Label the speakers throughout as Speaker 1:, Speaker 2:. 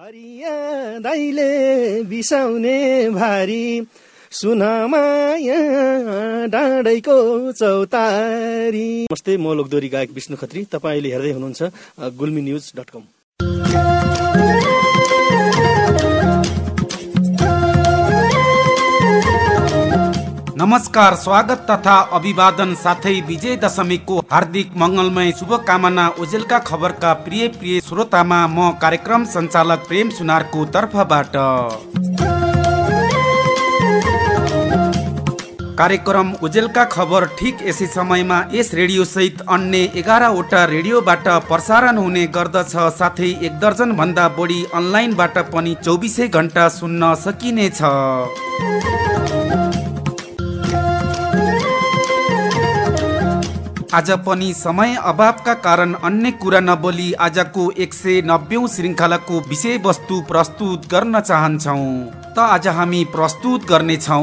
Speaker 1: दाइले बिसाउने भारी सुनामाया डाँडैको चौतारी। नमस्ते म लोकदोरी गायक विष्णु खत्री। तपाईँले हेर्दै हुनुहुन्छ गुल्मी न्युज डट कम।
Speaker 2: नमस्कार स्वागत तथा अभिवादन साथै विजय दशमीको हार्दिक मङ्गलमय शुभकामना ओजेलका खबरका प्रिय प्रिय श्रोतामा म कार्यक्रम सञ्चालक प्रेम सुनारको तर्फबाट। कार्यक्रम उजेलका खबर ठिक यसै समयमा यस रेडियो सहित अन्य एघारवटा रेडियोबाट प्रसारण हुने गर्दछ। साथै एक दर्जन भन्दा बढी अनलाइनबाट पनि चौबिसै घन्टा सुन्न सकिनेछ। आज पनि समय अभावका कारण अन्य कुरा नबोली आजको एक सय नब्बे श्रृङ्खलाको विषयवस्तु प्रस्तुत गर्न चाहन्छौ। त आज हामी प्रस्तुत गर्नेछौ।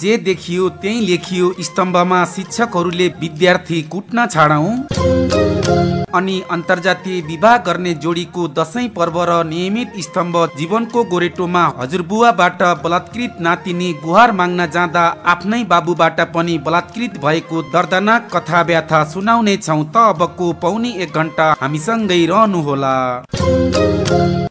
Speaker 2: जे देखियो त्यही लेखियो स्तम्भमा शिक्षकहरूले विद्यार्थी कुट्न छाडौँ। अनि अन्तर्जातीय विवाह गर्ने जोडीको दसैँ पर्व र नियमित स्तम्भ जीवनको गोरेटोमा हजुरबुवाबाट बलात्कृत नातिनी गुहार माग्न जाँदा आफ्नै बाबुबाट पनि बलात्कृत भएको दर्दनाक कथा व्याथा सुनाउने छौ त अबको पौनी एक घन्टा हामीसँगै रहनुहोला।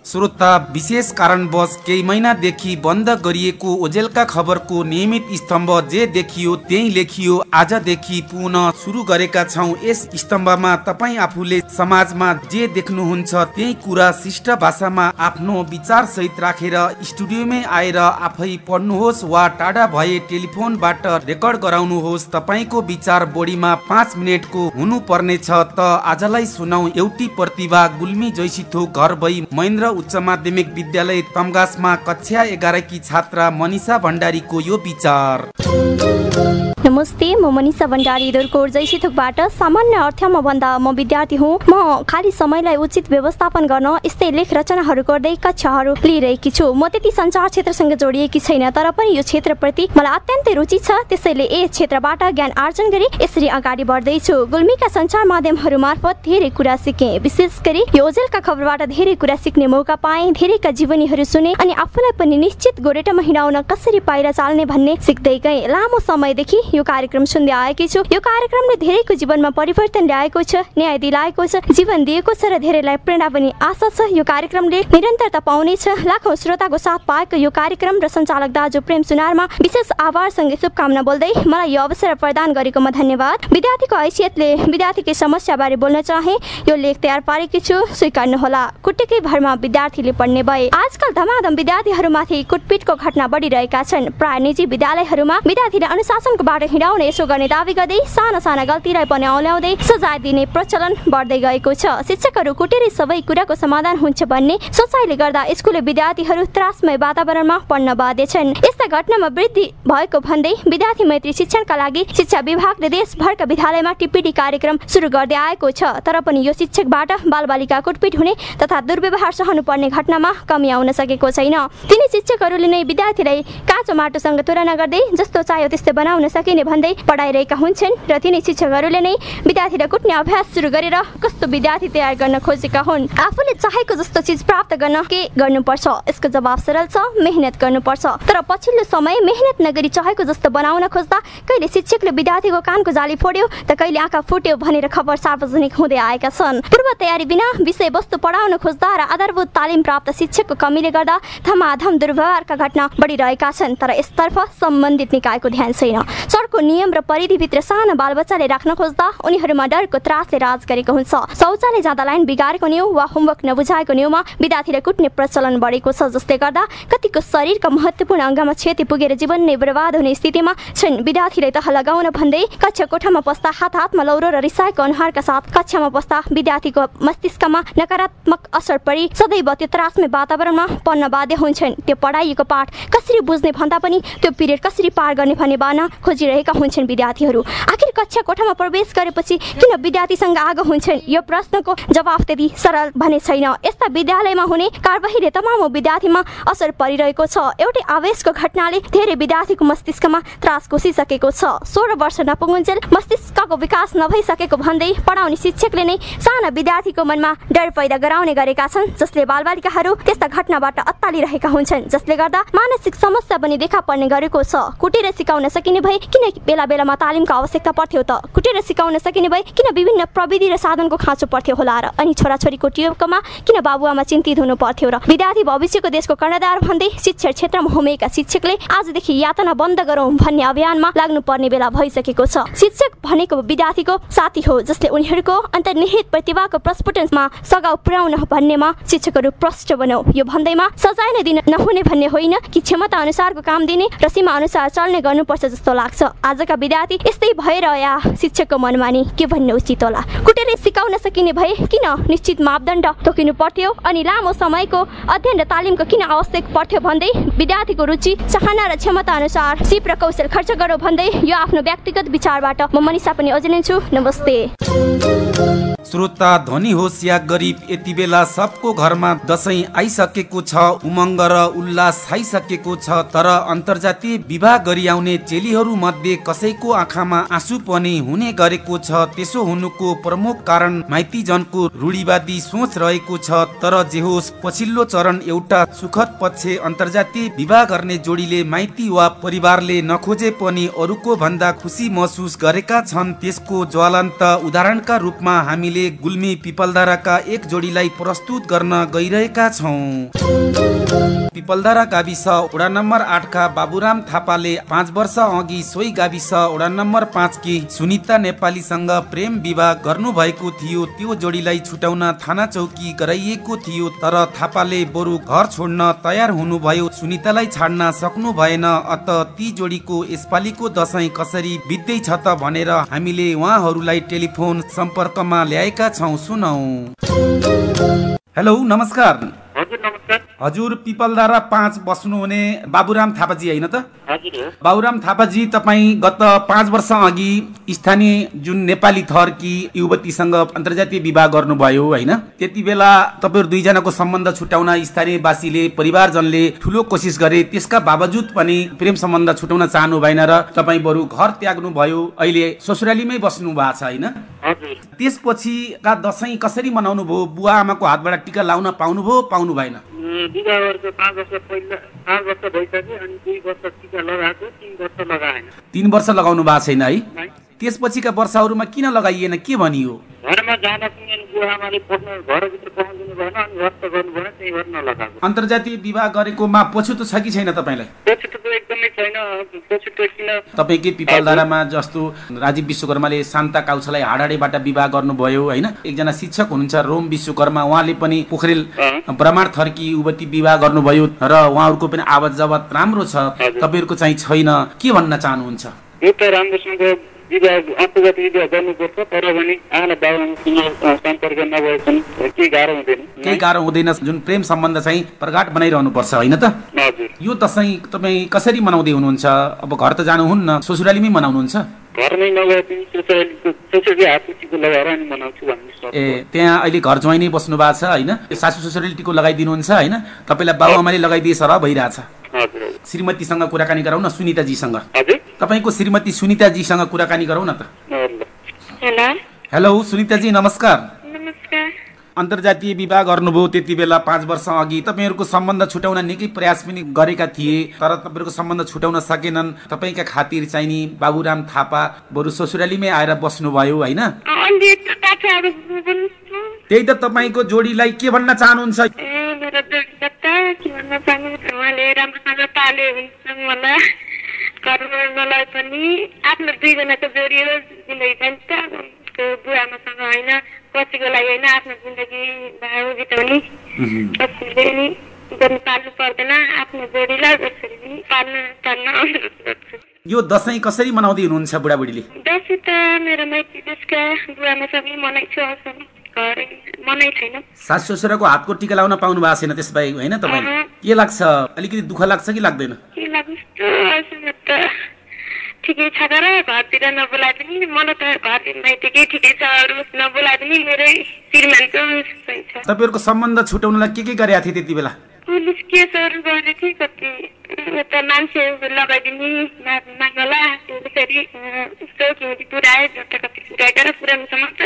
Speaker 2: श्रोता विशेष कारणवश केही महिनादेखि बन्द गरिएको ओजेलका खबरको नियमित स्तम्भ जे देखियो त्यही लेखियो। आजदेखि पुनः सुरु गरेका छौँ यस स्तम्भमा। तपाईँ आफूले समाजमा जे देख्नुहुन्छ त्यही कुरा शिष्ट भाषामा आफ्नो विचार सहित राखेर स्टुडियोमै आएर आफै पढ्नुहोस् वा टाढा भए टेलिफोनबाट रेकर्ड गराउनुहोस्। तपाईँको विचार बोडीमा पाँच मिनटको हुनु पर्नेछ त आजलाई सुनौ एउटी प्रतिभा गुल्मी जैसिथो घर भई महेन्द्र उच्च माध्यमिक विद्यालय तमगासमा कक्षा एघारकी छात्रा मनिषा भण्डारीको यो विचार।
Speaker 3: नमस्ते म मनिषा भण्डारी दुर्कोट जैसिथुकबाट सामान्य अर्थमा भन्दा म विद्यार्थी हुँ। म खाली समयलाई उचित व्यवस्थापन गर्न यस्तै लेख रचनाहरू गर्दै कक्षाहरू लिइरहेकी छु। म त्यति सञ्चार क्षेत्रसँग जोडिएकी छैन तर पनि यो क्षेत्रप्रति मलाई अत्यन्तै रुचि छ। त्यसैले यस क्षेत्रबाट ज्ञान आर्जन गरी यसरी अगाडि बढ्दैछु। गुल्मीका सञ्चार माध्यमहरू मार्फत धेरै कुरा सिकेँ। विशेष गरी यो ओजेलका खबरबाट धेरै कुरा सिक्ने मौका पाएँ। धेरैका जीवनीहरू सुने अनि आफूलाई पनि निश्चित गोरेटामा हिँडाउन कसरी पाइला चाल्ने भन्ने सिक्दै गएँ। लामो समयदेखि यो कार्यक्रम सुन्दै आएकी छु। यो कार्यक्रमले धेरैको जीवनमा परिवर्तन ल्याएको छ न्याय दिलाएको छ जीवन दिएको छ र धेरैलाई प्रेरणा पनि आशा छ। यो कार्यक्रमले निरन्तरता पाउनेछ। लाखौँ श्रोताको साथ पाएको यो कार्यक्रम र सञ्चालक दाजु प्रेम सुनारमा विशेष आभारसँगै शुभकामना बोल्दै मलाई यो अवसर प्रदान गरेकोमा धन्यवाद। विद्यार्थीको हैसियतले विद्यार्थीकै समस्याबारे बोल्न चाहे यो लेख तयार पारेकी छु स्वीकार्नुहोला। कुटेकै भरमा विद्यार्थीले पढ्ने भए आजकल धमाधम विद्यार्थीहरूमाथि कुटपिटको घटना बढिरहेका छन्। प्राय निजी विद्यालयहरूमा विद्यार्थीले अनुशासनको बाटो हिँडाउने यसो गर्ने दावी गर्दै साना साना गल्तीलाई पनि औल्याउँदै सजाय दिने प्रचलन बढ्दै गएको छ। शिक्षकहरू कुटेरै सबै कुराको समाधान हुन्छ भन्ने सोचाइले गर्दा स्कुले विद्यार्थीहरू त्रासमय वातावरणमा पढ्न बाध्य छन् यस्ता घटनामा वृद्धि भएको भन्दै विद्यार्थी मैत्री शिक्षणका लागि शिक्षा विभागले देशभरका विद्यालयमा टिप्पिटी कार्यक्रम सुरु गर्दै आएको छ। तर पनि यो शिक्षकबाट बालबालिका कुटपिट हुने तथा दुर्व्यवहार सहनु पर्ने घटनामा कमी आउन सकेको छैन। तिनी शिक्षकहरूले नै विद्यार्थीलाई काँचो माटोसँग तुलना गर्दै जस्तो चाह्यो त्यस्तै बनाउन सकिने भन्दै पढाइरहेका हुन्छन् र तिनी शिक्षकहरूले नै विद्यार्थीलाई कुट्ने अभ्यास सुरु गरेर कस्तो विद्यार्थी तयार गर्न खोजेका हुन्। आफूले चाहेको जस्तो चिज प्राप्त गर्न के गर्नुपर्छ? यसको जवाब सरल छ मेहनत गर्नुपर्छ। तर पछिल्लो समय मेहनत नगरी चाहेको जस्तो बनाउन खोज्दा कहिले शिक्षकले विद्यार्थीको कानको जाली फोड्यो त कहिले आँखा फुट्यो भनेर खबर सार्वजनिक हुँदै आएका छन्। पूर्व तयारी बिना विषयवस्तु पढाउन खोज्दा र आधारभूत तालिम प्राप्त शिक्षकको कमीले गर्दा धमाधम दुर्व्यवहारका घटना बढिरहेका छन् तर यसतर्फ सम्बन्धित निकायको ध्यान छैन। सरको नियम र परिधिभित्र साना बालबच्चाले राख्न खोज्दा उनीहरूमा डरको त्रासले राज गरेको हुन्छ। शौचालय जाँदा लाइन बिगारेको न्यू वा होमवर्क नबुझाएको न्यूमा विद्यार्थीलाई कुट्ने प्रचलन बढेको छ जसले गर्दा कतिको शरीरका महत्त्वपूर्ण अङ्गमा क्षति पुगेर जीवन नै बर्बाद हुने स्थितिमा छन्। विद्यार्थीलाई तह लगाउन भन्दै कक्षा कोठामा पस्दा हात हातमा लौरो र रिसाएको अनुहारका साथ कक्षामा बस्दा विद्यार्थीको मस्तिष्कमा नकारात्मक असर परि सदैव त्यो त्रासमय वातावरणमा पढ्न बाध्य हुन्छन्। त्यो पढाइएको पाठ कसरी बुझ्ने भन्दा पनि त्यो पिरियड कसरी पार गर्ने भन्ने बाना खोजिरहेका हुन्छन् विद्यार्थीहरू। आखिर कक्षा कोठामा प्रवेश गरेपछि किन विद्यार्थीसँग आगो हुन्छन्? यो प्रश्नको जवाफ त्यति सरल भने छैन। यस्ता विद्यालयमा हुने कारबाहीले तमाम विद्यार्थीमा असर परिरहेको छ। एउटै आवेशको घटनाले धेरै विद्यार्थीको मस्तिष्कमा त्रास घुसिसकेको छ। सोह्र वर्ष नपुगुन्जेल मस्तिष्कको विकास नभइसकेको भन्दै पढाउने शिक्षकले नै साना विद्यार्थीको मनमा डर पैदा गराउने गरेका छन् जसले बालबालिकाहरू त्यस्ता घटनाबाट अत्तालिरहेका हुन्छन् जसले गर्दा मानसिक समस्या पनि देखा पर्ने गरेको छ। कुटेर सिकाउन सकिने भए किन बेला बेलामा तालिमको आवश्यकता पर्थ्यो त? कुटेर सिकाउन सकिने भए किन विभिन्न प्रविधि र साधनको खाँचो पर्थ्यो होला र? अनि छोराछोरीको टियोकोमा किन बाबुआमा चिन्तित हुनु पर्थ्यो र? विद्यार्थी भविष्यको देशको कर्णधार भन्दै शिक्षा क्षेत्रमा होमेका शिक्षकले आजदेखि यातना बन्द गरौँ भन्ने अभियानमा लाग्नुपर्ने बेला भइसकेको छ। शिक्षक भनेको विद्यार्थीको साथी हो जसले उनीहरूको अन्तर्निहित प्रतिभाको प्रस्फुटनमा सघाउ पुर्याउन भन्नेमा शिक्षकहरू प्रष्ट बनाऊ यो भन्दैमा सजाय नै दिन नहुने भन्ने होइन कि क्षमता अनुसारको काम दिने र सीमा अनुसार चल्ने गर्नुपर्छ जस्तो लाग्छ। आजका विद्यार्थी यस्तै भएर या शिक्षकको मनमानी के भन्ने उचित होला? कुटेरले सिकाउन सकिने भए किन निश्चित मापदण्ड तोकिनु पर्थ्यो अनि लामो समयको अध्ययन र तालिमको किन आवश्यक पर्थ्यो भन्दै विद्यार्थीको रुचि चाहना र क्षमता अनुसार सिप र कौशल खर्च गरौँ भन्दै यो आफ्नो व्यक्तिगत विचारबाट म मनिषा पनि अझै नमस्ते।
Speaker 2: श्रोता धनी होस् या गरिब यति बेला सबको घरमा दसैँ आइसकेको छ उमङ्ग र उल्लास आइसकेको छ तर अन्तर्जातीय विवाह गरी आउने चेलीहरू मध्ये कसैको आँखामा आँसु पनि हुने गरेको छ त्यसो हुनुको प्रमुख कारण माइतीजनको रूढिवादी सोच रहेको छ तर जे होस् पछिल्लो चरण एउटा सुखद पक्ष अन्तर्जातीय विवाह गर्ने जोडीले माइती वा परिवारले नखोजे पनि अरूको भन्दा खुसी महसुस गरेका छन् त्यसको ज्वलन्त उदाहरणका रूपमा हामीले गुल्मी पिपलधाराका एक जोडीलाई प्रस्तुत गर्न गइरहेका छौँ। पिपलधारा गाविस वडा नम्बर आठका बाबुराम थापाले पाँच वर्ष अघि सोही गाविस वडा नम्बर पाँचकी सुनिता नेपालीसँग प्रेम विवाह गर्नु भएको थियो। त्यो जोडीलाई छुटाउन थाना चौकी गराइएको थियो तर थापाले बरु घर छोड्न तयार हुनुभयो। सुनितालाई छाड्न सक्नु भएन अत ती जोडीको यसपालिको दसैँ कसरी बित्दैछ त भनेर हामीले उहाँहरूलाई टेलिफोन सम्पर्कमा ल्याएका छौँ सुनौ। हेलो नमस्कार।
Speaker 4: हजुर
Speaker 2: पिपलधारा पाँच बस्नुहुने बाबुराम थापाजी होइन त? बाबुराम थापाजी तपाईँ गत पाँच वर्ष अघि स्थानीय जुन नेपाली थरकी युवतीसँग अन्तर्जातीय विवाह गर्नुभयो होइन? त्यति बेला तपाईँहरू दुईजनाको सम्बन्ध छुट्याउन स्थानीयवासीले परिवारजनले ठुलो कोसिस गरे त्यसका बावजुद पनि प्रेम सम्बन्ध छुट्याउन चाहनु भएन र तपाईँ बरु घर त्याग्नु भयो अहिले ससुरालीमै बस्नु भएको छ होइन? त्यसपछिका दसैँ कसरी मनाउनु भयो बुवा आमाको हातबाट टिका लाउन पाउनुभयो पाउनु भएन?
Speaker 4: विवाह गरेको पाँच वर्ष पहिला पाँच वर्ष भइसक्यो अनि दुई वर्ष टिका लगाएको तिन वर्ष लगाएन
Speaker 2: तिन वर्ष लगाउनु भएको छैन है
Speaker 4: है।
Speaker 2: त्यसपछिका वर्षहरूमा किन लगाइएन? के भनियो? अन्तर्जातीय विवाह गरेकोमा पछुतो छ कि छैन तपाईँलाई? तपाईँकै पिपलधारामा जस्तो राजीव विश्वकर्माले शान्ता काउछालाई हाडाडेबाट विवाह गर्नुभयो होइन? एकजना शिक्षक हुनुहुन्छ रोम विश्वकर्मा उहाँले पनि पोखरेल। ब्रह्माण थर्की युवती विवाह गर्नुभयो र उहाँहरूको पनि आवाज जवाब राम्रो छ। तपाईँहरूको चाहिँ छैन। के भन्न चाहनुहुन्छ?
Speaker 4: यो त राम्रोसँग विवाह अन्तर्गत विवाह गर्नुपर्छ तर पनि आमा बाबासँग सम्पर्क नभएसम्म केही गाह्रो हुँदैन
Speaker 2: केही गाह्रो हुँदैन जुन प्रेम सम्बन्ध चाहिँ प्रगाट बनाइरहनु पर्छ होइन त
Speaker 4: हजुर
Speaker 2: यो दसैँ तपाईँ कसरी मनाउँदै हुनुहुन्छ अब घर त जानुहुन्न ससुरालीमै मनाउनुहुन्छ
Speaker 4: घरमै नगए पनि लगाएर अनि मनाउँछु भन्ने
Speaker 2: ए त्यहाँ अहिले घर ज्वाइँ नै बस्नु भएको छ होइन सासु ससुराली टिको लगाइदिनुहुन्छ होइन तपाईँलाई बाबु आमाले लगाइदिए सर भइरहेछ श्रीमतीसँग कुराकानी गरौँ न सुनिताजीसँग
Speaker 4: हजुर
Speaker 2: तपाईँको श्रीमती सुनिताजीसँग कुराकानी गरौँ न त।
Speaker 5: हेलो।
Speaker 2: सुनिताजी नमस्कार।
Speaker 5: नमस्कार।
Speaker 2: अन्तर्जातीय विवाह गर्नुभयो त्यति बेला पाँच वर्ष अघि। तपाईँहरूको सम्बन्ध छुट्याउन निकै प्रयास पनि गरेका थिए तर तपाईँहरूको सम्बन्ध छुट्याउन सकेनन्। तपाईँका खातिर चाहिँ नि बाबुराम थापा बरु ससुरालीमै आएर बस्नुभयो होइन? त्यही त तपाईँको जोडीलाई के भन्न चाहनुहुन्छ?
Speaker 5: त घरलाई पनि आफ्नो दुईजनाको जोडी हो जिन्दगी जान्छ। त्यो बुवामासँग होइन पछिको लागि होइन आफ्नो जिन्दगी भाउ बिताउने। कसैले नि गर्नु पाल्नु पर्दैन आफ्नो जोडीलाई जसरी पनि पाल्नु पाल्न अनुरोध गर्छु।
Speaker 2: यो दसैँ कसरी मनाउँदै हुनुहुन्छ बुढाबुढीले?
Speaker 5: दसैँ त मेरो माइती देशका बुवामा सबै मनाइछु छैन।
Speaker 2: सासु ससुराको हातको टिका लाउन पाउनु भएको छैन त्यसबाहेक होइन तपाईँले
Speaker 5: अहँ।
Speaker 2: के लाग्छ? अलिकति दुःख लाग्छ कि लाग्दैन
Speaker 5: के लाग्छ अहिलेसम्म त ठिकै छ र घरतिर नबोलाए पनि मलाई त घर माइतीकै ठिकै छ अरू नबोलाए पनि मेरै श्रीमानको
Speaker 2: तपाईँहरूको सम्बन्ध छुट्याउनलाई के के गरेका थिए त्यति बेला?
Speaker 5: पुलिस केसहरू थिएँ कति? मान्छे लगाइदिने माग्नला त्यसरी चौकी पुऱ्याए जता कति पुऱ्याएर पुऱ्याउनुसम्म त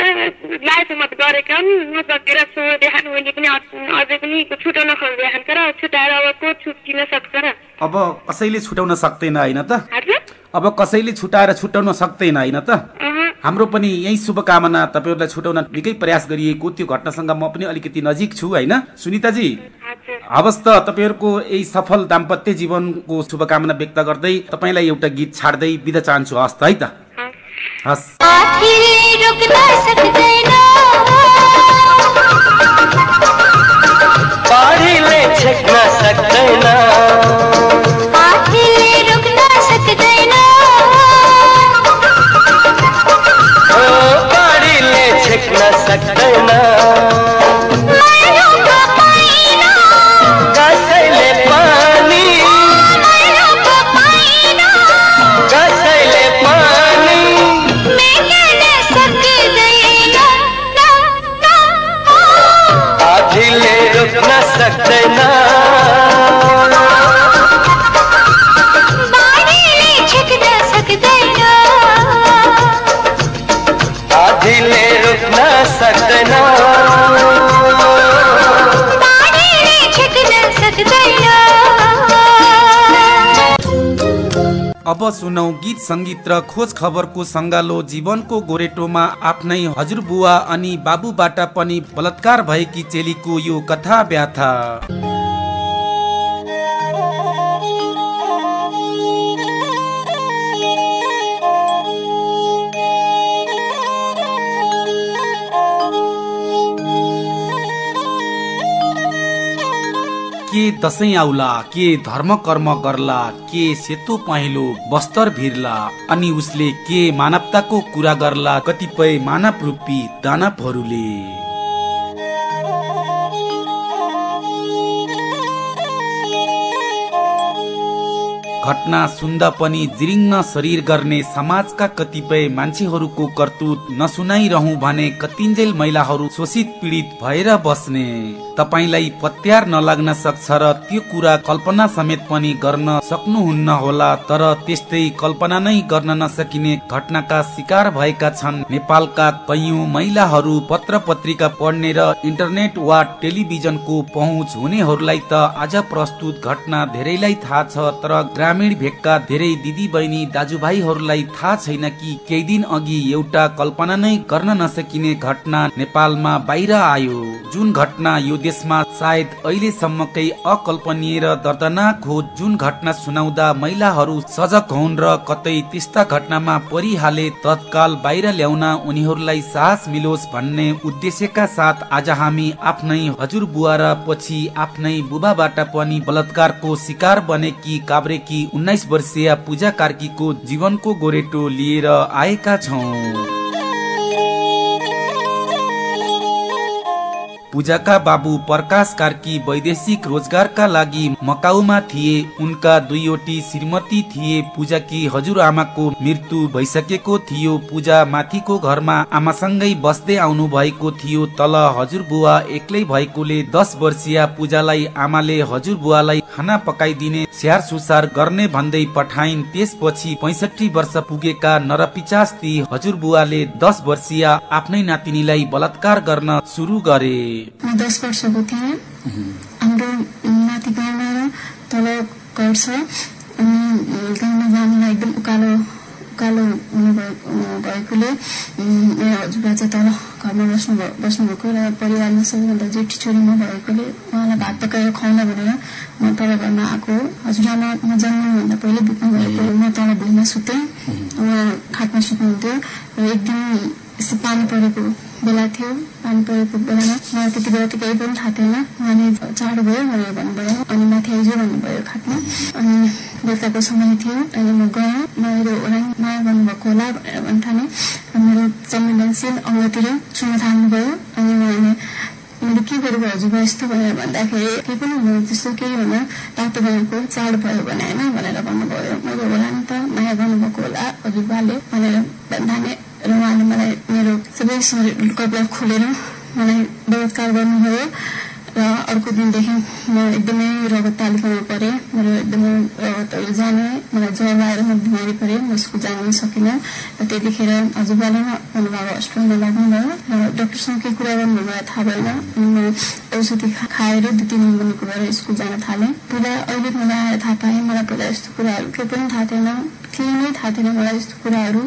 Speaker 5: लाएसम्म त गरेका हुन्। नसकेर सो देखान मैले पनि अझ- पनि छुटाउन तर अब को छुट्टिन सक्छ र?
Speaker 2: अब कसैले छुटाउन सक्दैन होइन त?
Speaker 5: हजुर।
Speaker 2: अब कसैले छुटाएर छुटाउन सक्दैन होइन त? हाम्रो पनि यही शुभकामना तपाईँहरूलाई छुटाउन निकै प्रयास गरिएको त्यो घटनासँग म पनि अलिकति नजिक छु होइन? सुनिताजी हवस् त तपाईँहरूको यही सफल दाम्पत्य जीवनको शुभकामना व्यक्त गर्दै तपाईँलाई एउटा गीत छाड्दै बिदा चाहन्छु। हस् त है त।
Speaker 5: हस्।
Speaker 3: சக்தனா
Speaker 2: अब सुनौ गीत सङ्गीत र खोज खबरको सङ्गालो जीवनको गोरेटोमा आफ्नै हजुरबुवा अनि बाबुबाट पनि बलात्कार भएकी चेलीको यो कथा व्याथा। के दसैँ आउला के धर्म कर्म गर्ला के सेतो पहेँलो बस्तर भिर्ला अनि उसले के मानवताको कुरा गर्ला कतिपय मानव रूपी दानवहरूले। घटना सुन्दा पनि जिरिङ्ग शरीर गर्ने समाजका कतिपय मान्छेहरूको करतुत नसुनाइरहँ भने कतिन्जेल महिलाहरू शोषित पीडित भएर बस्ने। तपाईँलाई पत्यार नलाग्न सक्छ र त्यो कुरा कल्पना समेत पनि गर्न सक्नुहुन्न होला तर त्यस्तै कल्पना नै गर्न नसकिने घटनाका शिकार भएका छन्। नेपालका कैयौं महिलाहरू पत्र पत्रिका पढ्ने र इन्टरनेट वा टेलिभिजनको पहुँच हुनेहरूलाई त आज प्रस्तुत घटना धेरैलाई थाहा छ तर ग्रामीण भेगका धेरै दिदी बहिनी दाजुभाइहरूलाई थाहा छैन कि केही दिन अघि एउटा कल्पना नै गर्न नसकिने घटना नेपालमा बाहिर आयो। जुन घटना यो देशमा सायद अहिलेसम्मकै अकल्पनीय र दर्दनाक हो जुन घटना सुनाउँदा महिलाहरू सजग हुन् र कतै त्यस्ता घटनामा परिहाले तत्काल बाहिर ल्याउन उनीहरूलाई साहस मिलोस् भन्ने उद्देश्यका साथ आज हामी आफ्नै हजुरबुवा र पछि आफ्नै बुबाबाट पनि बलात्कारको शिकार बनेकी काभ्रेकी उन्नाइस वर्षीय पूजा कार्कीको जीवनको गोरेटो लिएर आएका छौँ। पूजाका बाबु प्रकाश कार्की वैदेशिक रोजगारका लागि मकाउमा थिए। उनका दुईवटी श्रीमती थिए। पूजाकी हजुरआमाको मृत्यु भइसकेको थियो। पूजा माथिको घरमा आमासँगै बस्दै आउनु भएको थियो। तल हजुरबुवा एक्लै भएकोले दस वर्षीय पूजालाई आमाले हजुरबुवालाई खाना पकाइदिने स्याहार सुसार गर्ने भन्दै पठाइन्। त्यसपछि पैसठी वर्ष पुगेका नरपिचास ती हजुरबुवाले दस वर्षीय आफ्नै नातिनीलाई बलात्कार गर्न सुरु गरे।
Speaker 6: दस वर्षको थिएँ हाम्रो माथि गाउँमा र तल घर छ। अनि गाउँमा जानुलाई एकदम उकालो उकालो हुनु भएको भएकोले मेरो हजुरबा चाहिँ तल घरमा बस्नु बस्नुभएको र परिवारमा सबैभन्दा जेठी छोरी म भएकोले उहाँलाई भात पकाएर खुवाउन भनेर म तल घरमा आएको हो। हजुरआमा म जन्मनुभन्दा पहिले बित्नु भएको म तल भुइँमा सुतेँ उहाँ खाटमा सुत्नुहुन्थ्यो। र एक दिन यस्तो पानी परेको बेला थियो पानी परेको बेलामा मलाई त्यति बेला त केही पनि थाहा थिएन उहाँले चाँडो भयो भनेर भन्नुभयो। अनि माथि आइज भन्नुभयो खाटमा। अनि बेलुकाको समय थियो अनि म गएँ। मेरो ओराङ माया गर्नुभएको होला भनेर भन्ठाने मेरो संवेदनशील अङ्गतिर छुन थाल्नुभयो। अनि उहाँले मैले के गरेको हजुरबा यस्तो भनेर भन्दाखेरि केही पनि हुँदैन त्यस्तो केही हुन डाक्टरबाबुको चाड भयो भने होइन भनेर भन्नुभयो। मैले होला नि त माया गर्नुभएको होला हजुरबाले भनेर भन्दा र उहाँले मलाई मेरो सबै कपडा खोलेर मलाई बलात्कार गर्नुभयो र अर्को दिनदेखि म एकदमै रगत तालिकामा परेँ। मेरो एकदमै रगतहरू जाने मलाई ज्वरो आएर म बिमारी परेँ म स्कुल जान सकिनँ र त्यतिखेर हजुरबाले भन्नुभएको हस्पिटलमा लाग्नुभयो र डक्टरसँग केही कुरा गर्नु मलाई थाहा भएन अनि म औषधि खाएर दुई तिन दिनको भएर स्कुल जान थालेँ। पहिला अहिले मलाई आएर थाहा पाएँ मलाई पहिला यस्तो कुराहरू केही पनि थाहा थिएन केही नै थाहा थिएन मलाई यस्तो कुराहरू।